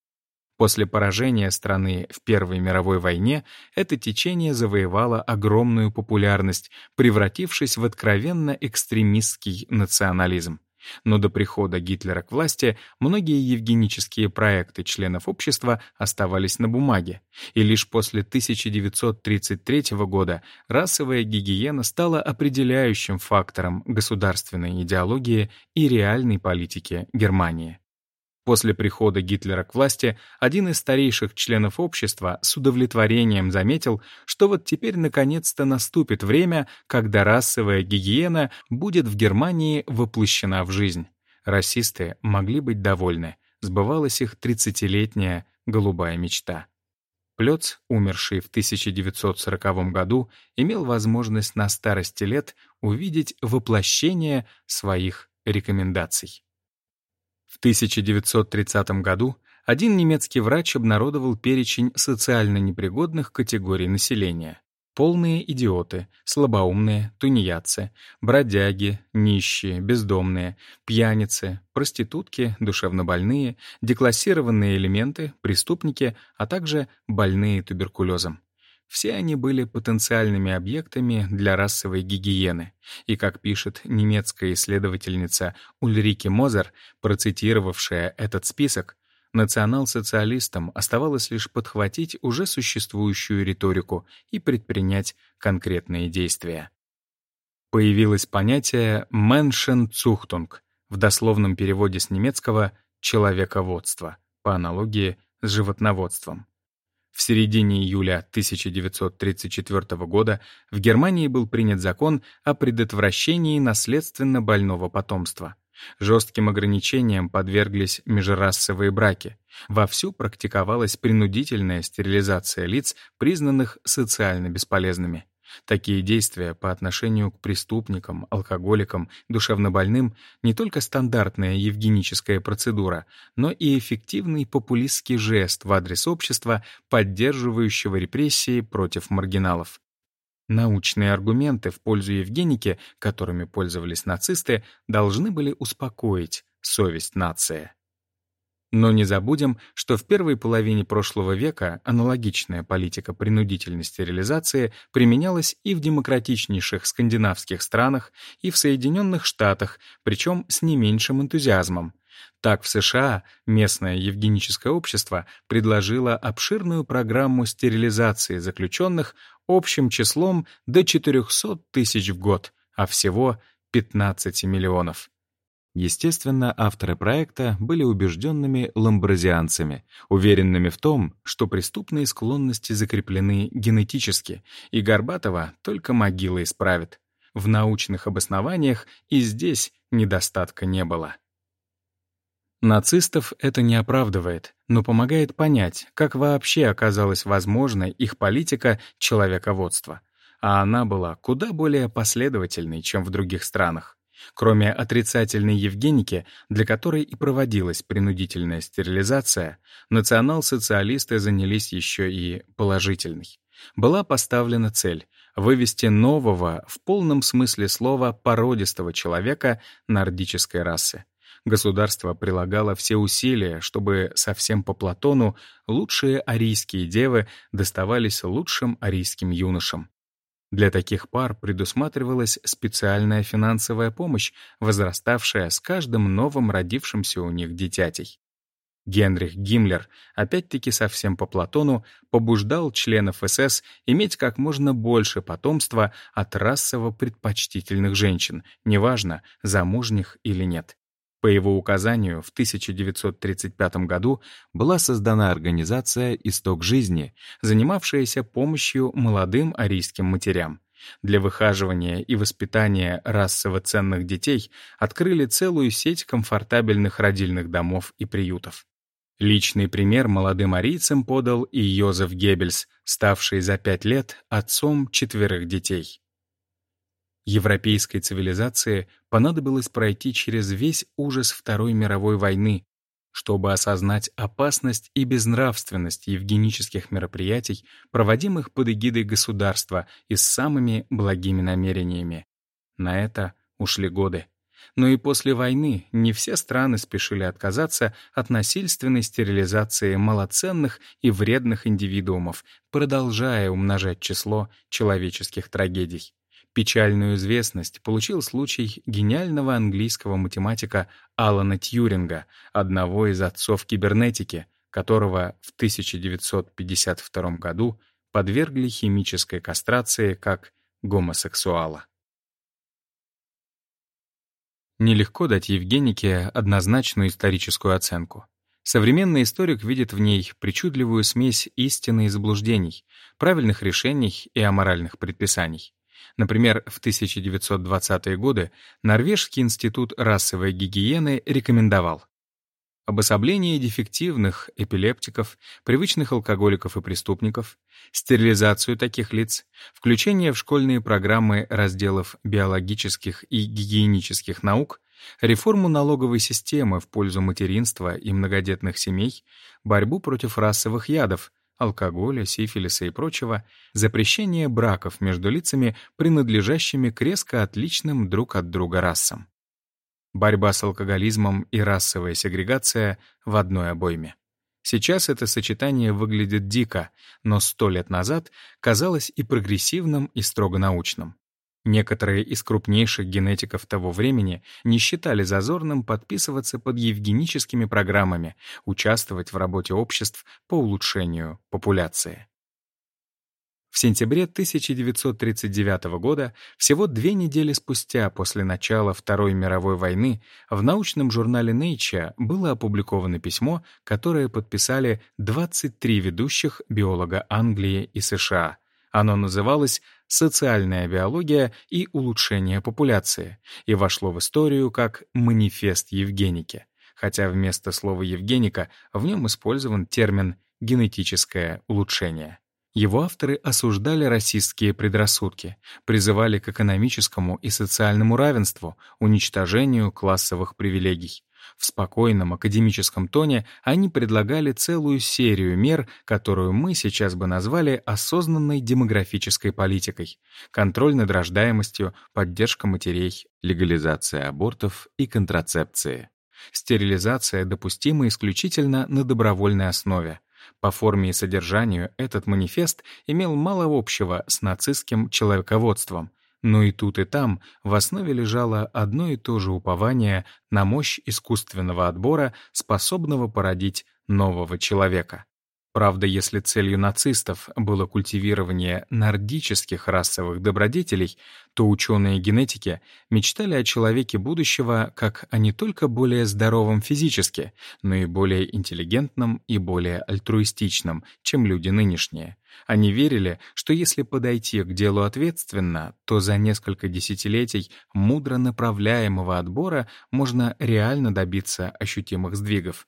После поражения страны в Первой мировой войне это течение завоевало огромную популярность, превратившись в откровенно экстремистский национализм. Но до прихода Гитлера к власти многие евгенические проекты членов общества оставались на бумаге, и лишь после 1933 года расовая гигиена стала определяющим фактором государственной идеологии и реальной политики Германии. После прихода Гитлера к власти один из старейших членов общества с удовлетворением заметил, что вот теперь наконец-то наступит время, когда расовая гигиена будет в Германии воплощена в жизнь. Расисты могли быть довольны, сбывалась их 30-летняя голубая мечта. Плёц, умерший в 1940 году, имел возможность на старости лет увидеть воплощение своих рекомендаций. В 1930 году один немецкий врач обнародовал перечень социально непригодных категорий населения. Полные идиоты, слабоумные, тунеядцы, бродяги, нищие, бездомные, пьяницы, проститутки, душевнобольные, деклассированные элементы, преступники, а также больные туберкулезом. Все они были потенциальными объектами для расовой гигиены, и, как пишет немецкая исследовательница Ульрике Мозер, процитировавшая этот список, Национал-социалистам оставалось лишь подхватить уже существующую риторику и предпринять конкретные действия. Появилось понятие «меншенцухтунг» в дословном переводе с немецкого «человеководство», по аналогии с животноводством. В середине июля 1934 года в Германии был принят закон о предотвращении наследственно больного потомства. Жестким ограничениям подверглись межрасовые браки. Вовсю практиковалась принудительная стерилизация лиц, признанных социально бесполезными. Такие действия по отношению к преступникам, алкоголикам, душевнобольным не только стандартная евгеническая процедура, но и эффективный популистский жест в адрес общества, поддерживающего репрессии против маргиналов. Научные аргументы в пользу Евгеники, которыми пользовались нацисты, должны были успокоить совесть нации. Но не забудем, что в первой половине прошлого века аналогичная политика принудительной стерилизации применялась и в демократичнейших скандинавских странах, и в Соединенных Штатах, причем с не меньшим энтузиазмом. Так в США местное евгеническое общество предложило обширную программу стерилизации заключенных общим числом до 400 тысяч в год, а всего 15 миллионов. Естественно, авторы проекта были убежденными ламбразианцами, уверенными в том, что преступные склонности закреплены генетически, и Горбатова только могила исправит. В научных обоснованиях и здесь недостатка не было. Нацистов это не оправдывает, но помогает понять, как вообще оказалась возможной их политика человеководства. А она была куда более последовательной, чем в других странах. Кроме отрицательной Евгеники, для которой и проводилась принудительная стерилизация, национал-социалисты занялись еще и положительной. Была поставлена цель — вывести нового, в полном смысле слова, породистого человека нордической расы. Государство прилагало все усилия, чтобы совсем по Платону лучшие арийские девы доставались лучшим арийским юношам. Для таких пар предусматривалась специальная финансовая помощь, возраставшая с каждым новым родившимся у них дитятей. Генрих Гиммлер, опять-таки совсем по Платону, побуждал членов СС иметь как можно больше потомства от расово предпочтительных женщин, неважно, замужних или нет. По его указанию, в 1935 году была создана организация «Исток жизни», занимавшаяся помощью молодым арийским матерям. Для выхаживания и воспитания расово ценных детей открыли целую сеть комфортабельных родильных домов и приютов. Личный пример молодым арийцам подал и Йозеф Геббельс, ставший за пять лет отцом четверых детей. Европейской цивилизации понадобилось пройти через весь ужас Второй мировой войны, чтобы осознать опасность и безнравственность евгенических мероприятий, проводимых под эгидой государства и с самыми благими намерениями. На это ушли годы. Но и после войны не все страны спешили отказаться от насильственной стерилизации малоценных и вредных индивидуумов, продолжая умножать число человеческих трагедий. Печальную известность получил случай гениального английского математика Алана Тьюринга, одного из отцов кибернетики, которого в 1952 году подвергли химической кастрации как гомосексуала. Нелегко дать Евгенике однозначную историческую оценку. Современный историк видит в ней причудливую смесь истины и заблуждений, правильных решений и аморальных предписаний. Например, в 1920-е годы Норвежский институт расовой гигиены рекомендовал обособление дефективных эпилептиков, привычных алкоголиков и преступников, стерилизацию таких лиц, включение в школьные программы разделов биологических и гигиенических наук, реформу налоговой системы в пользу материнства и многодетных семей, борьбу против расовых ядов, алкоголя, сифилиса и прочего, запрещение браков между лицами, принадлежащими к резко отличным друг от друга расам. Борьба с алкоголизмом и расовая сегрегация в одной обойме. Сейчас это сочетание выглядит дико, но сто лет назад казалось и прогрессивным, и строго научным. Некоторые из крупнейших генетиков того времени не считали зазорным подписываться под евгеническими программами, участвовать в работе обществ по улучшению популяции. В сентябре 1939 года, всего две недели спустя после начала Второй мировой войны, в научном журнале Nature было опубликовано письмо, которое подписали 23 ведущих биолога Англии и США. Оно называлось «Социальная биология и улучшение популяции» и вошло в историю как «Манифест Евгеники», хотя вместо слова «евгеника» в нем использован термин «генетическое улучшение». Его авторы осуждали расистские предрассудки, призывали к экономическому и социальному равенству, уничтожению классовых привилегий. В спокойном академическом тоне они предлагали целую серию мер, которую мы сейчас бы назвали осознанной демографической политикой. Контроль над рождаемостью, поддержка матерей, легализация абортов и контрацепции. Стерилизация допустима исключительно на добровольной основе. По форме и содержанию этот манифест имел мало общего с нацистским человеководством, но и тут, и там в основе лежало одно и то же упование на мощь искусственного отбора, способного породить нового человека. Правда, если целью нацистов было культивирование нордических расовых добродетелей, то ученые генетики мечтали о человеке будущего как о не только более здоровом физически, но и более интеллигентном и более альтруистичном, чем люди нынешние. Они верили, что если подойти к делу ответственно, то за несколько десятилетий мудро направляемого отбора можно реально добиться ощутимых сдвигов.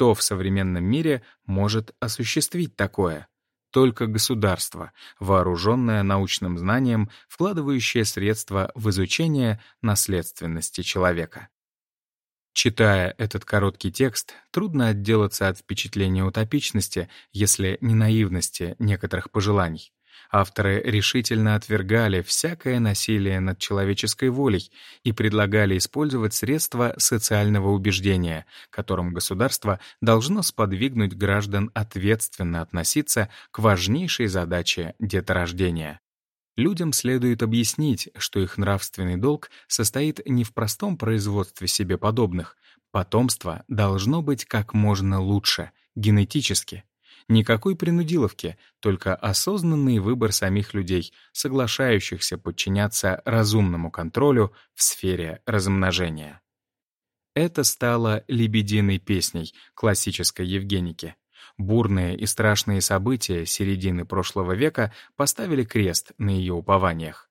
Кто в современном мире может осуществить такое? Только государство, вооруженное научным знанием, вкладывающее средства в изучение наследственности человека. Читая этот короткий текст, трудно отделаться от впечатления утопичности, если не наивности некоторых пожеланий. Авторы решительно отвергали всякое насилие над человеческой волей и предлагали использовать средства социального убеждения, которым государство должно сподвигнуть граждан ответственно относиться к важнейшей задаче деторождения. Людям следует объяснить, что их нравственный долг состоит не в простом производстве себе подобных. Потомство должно быть как можно лучше, генетически. Никакой принудиловки, только осознанный выбор самих людей, соглашающихся подчиняться разумному контролю в сфере размножения. Это стало лебединой песней классической Евгеники. Бурные и страшные события середины прошлого века поставили крест на ее упованиях.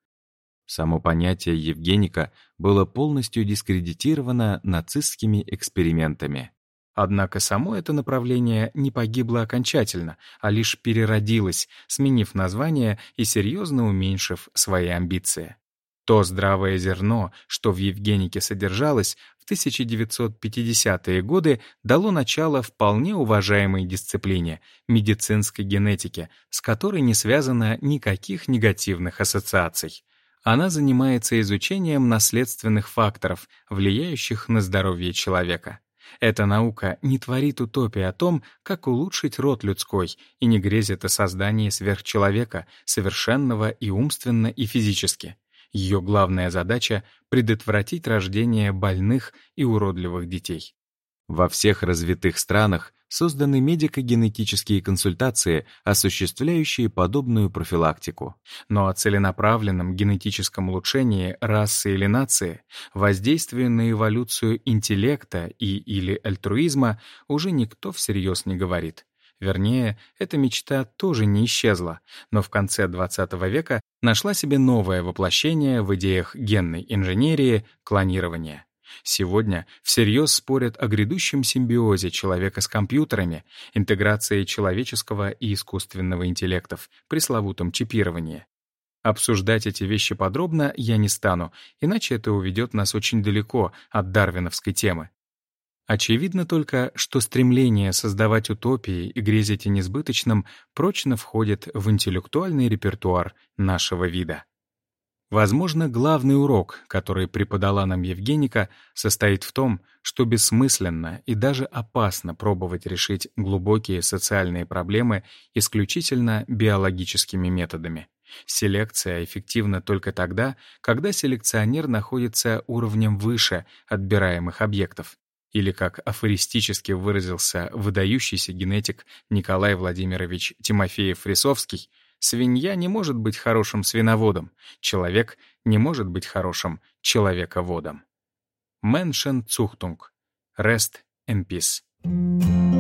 Само понятие Евгеника было полностью дискредитировано нацистскими экспериментами. Однако само это направление не погибло окончательно, а лишь переродилось, сменив название и серьезно уменьшив свои амбиции. То здравое зерно, что в Евгенике содержалось, в 1950-е годы дало начало вполне уважаемой дисциплине — медицинской генетике, с которой не связано никаких негативных ассоциаций. Она занимается изучением наследственных факторов, влияющих на здоровье человека. Эта наука не творит утопии о том, как улучшить род людской, и не грезит о создании сверхчеловека, совершенного и умственно, и физически. Ее главная задача — предотвратить рождение больных и уродливых детей. Во всех развитых странах созданы медико-генетические консультации, осуществляющие подобную профилактику. Но о целенаправленном генетическом улучшении расы или нации, воздействии на эволюцию интеллекта и или альтруизма уже никто всерьез не говорит. Вернее, эта мечта тоже не исчезла, но в конце XX века нашла себе новое воплощение в идеях генной инженерии, клонирования. Сегодня всерьез спорят о грядущем симбиозе человека с компьютерами, интеграции человеческого и искусственного интеллектов, пресловутом чипировании. Обсуждать эти вещи подробно я не стану, иначе это уведет нас очень далеко от дарвиновской темы. Очевидно только, что стремление создавать утопии и грезить о несбыточном прочно входит в интеллектуальный репертуар нашего вида. Возможно, главный урок, который преподала нам Евгеника, состоит в том, что бессмысленно и даже опасно пробовать решить глубокие социальные проблемы исключительно биологическими методами. Селекция эффективна только тогда, когда селекционер находится уровнем выше отбираемых объектов. Или, как афористически выразился выдающийся генетик Николай Владимирович Тимофеев-Фрисовский, свинья не может быть хорошим свиноводом, человек не может быть хорошим человеководом. Menschen Zuchtung. Rest in Peace.